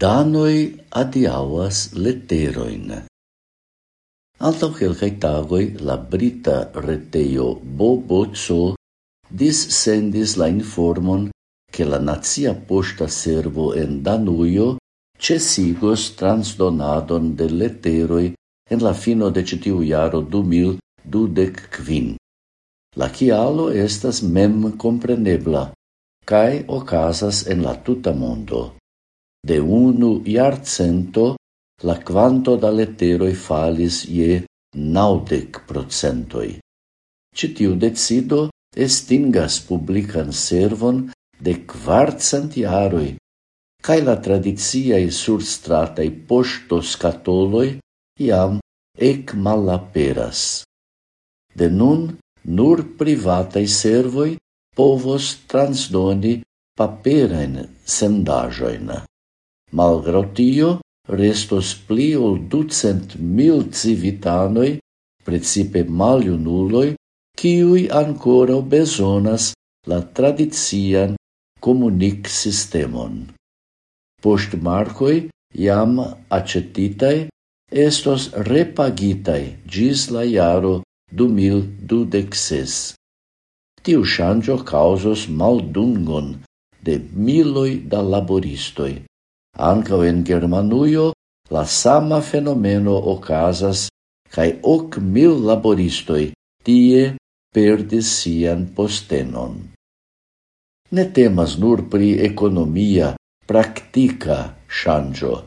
Danoi adiauas letteroin. Alto quelcae tagoi la brita reteio Bobozzo dis dissendis la informon che la nazia posta Servo en Danuio cesigos transdonadon de letteroi en la fino de citiu tiu jaro 2025. La kialo estas mem comprenebla, cae okazas en la tuta mondo. De unu iarcento la quanto da letteroi falis je naudec procentoi. Citiu decido estingas publican servon de quartcent iaroi, cae la tradiciaj posto scatoloi iam ec malaperas. De nun nur privataj servoi povos transdoni paperajn sendajoina. Malgrau tio, restos pli ol ducent mil civitanoj, principe maljunuloj, kiuj ancora bezonas la tradizian comunic sistemon. Post marcoi, iam acetitai, estos repagitai gis la iaro du mil dudexes. Tiu shangio causos maldungon de miloi da laboristoi. Anca en Germanuio la sama fenomeno ocasas cae ok mil laboristoi tie perdis sian postenon. Ne temas nur pri economia practica shangio.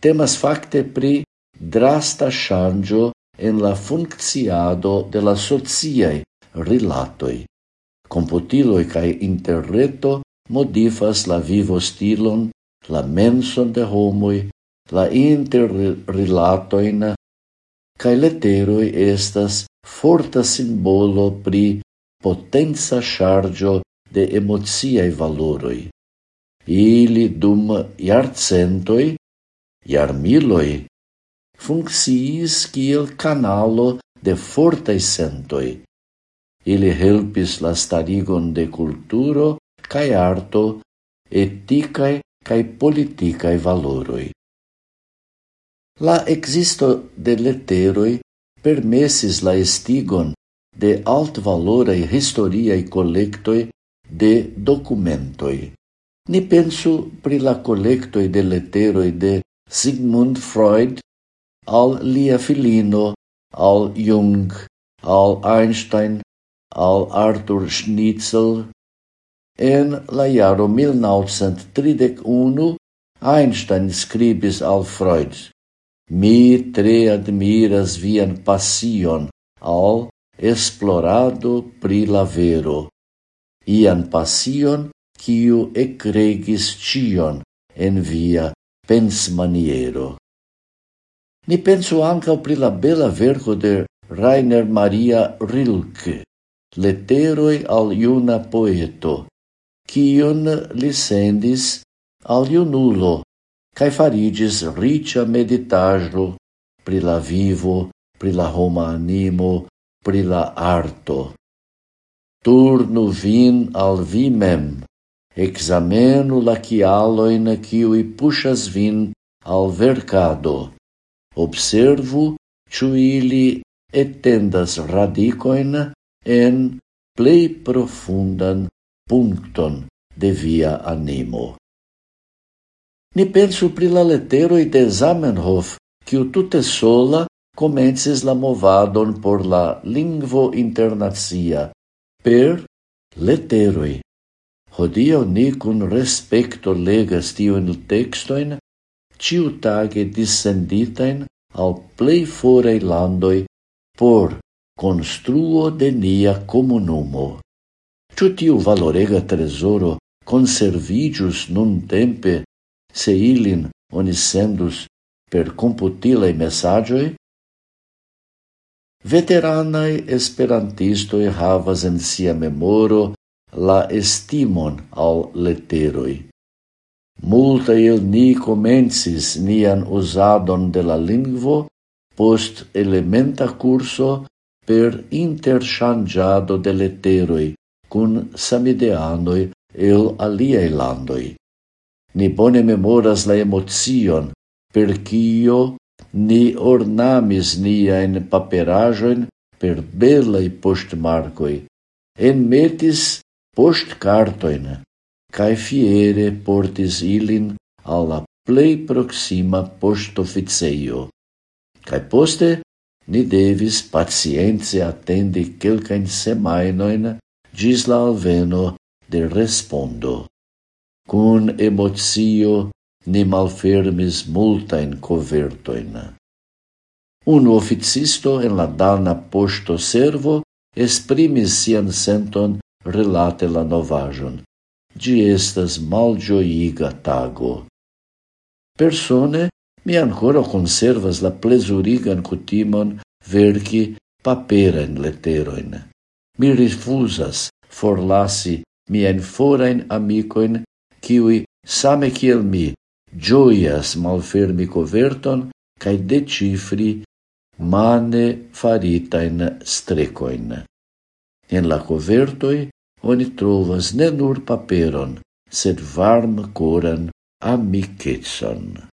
Temas fakte pri drasta shangio en la funcciado de la sociae rilatoj. Computiloi cae interreto modifas la vivo stilon la menson de homoi, la interrilatoin, cae leteroi estas forta simbolo pri potenza chargio de emoziae valoroi. Ili dum iarcentoi, iarmiloi, funcciis kiel canalo de fortai sentoi. Ili helpis la starigon de culturo cae arto, eticae cae politicae valoroi. La existo de leteroi permesis la estigon de alt altvaloraj historiae collectoi de documentoi. Ni pensu pri la collectoi de leteroi de Sigmund Freud al lia filino, al Jung, al Einstein, al Arthur Schnitzel, En la iaro 1931 Einstein scribis al Freud Mi tre admiras vian passion al esplorado pri la vero. Ian passion kiu ecregis cion en via pensmaniero. Ni penso anca pri la bela verco de Rainer Maria Rilke, Letteroi al iuna poeto, cion li sendis al iunulo, cae farigis ricia meditajo pri la vivo, pri la homa animo, pri la arto. Turnu vin al vi mem, examenu la cialoin ciui pushas vin al vercado, observu ciu ili etendas radicoin en plei profundan puncton de via animo. Ni pensu pri la letero de Zamenhof, quiu tute sola comences la movadon por la lingvo internazia per leteroi. Hodio ni cun respecto legas tiun textoin, ciu tage dissenditain al plei forei landoi por construo de nia comunumo. Ciu tiu valorega tresoro conservigius nun tempe se ilin oni sendus per computilei messagioi? Veteranae esperantistoi havas en sia memoro la estimon al leteroi. Multa il ni comensis nian usadon de la lingvo post elementa curso per interchangiado de leteroi, cun samideanoi el aliei landoi. Ni bone memoras la emocion, per cio ni ornamis niaen paperajoin per belai postmarcoi, enmetis postcartoin, cae fiere portis ilin alla plei proxima postoficeio. Cae poste ni devis pacienze attendi quelcain semainoin gis la alveno de respondo. Cun emozio ni malfermis multain covertoin. Un officisto en la dana posto servo esprimis sian senton relate la novajon. Gi estas malgioiga tago. Persone, mi ancora conservas la plesurigan cutimon verci paperen leteroin. Mi rifusas forlasi mien forain amicoin, kiui, same kiel mi, gioias malfermi coverton cae decifri mane faritain strecoin. En la covertoi oni trovas ne nur paperon, sed varm coran amicetson.